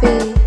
happy.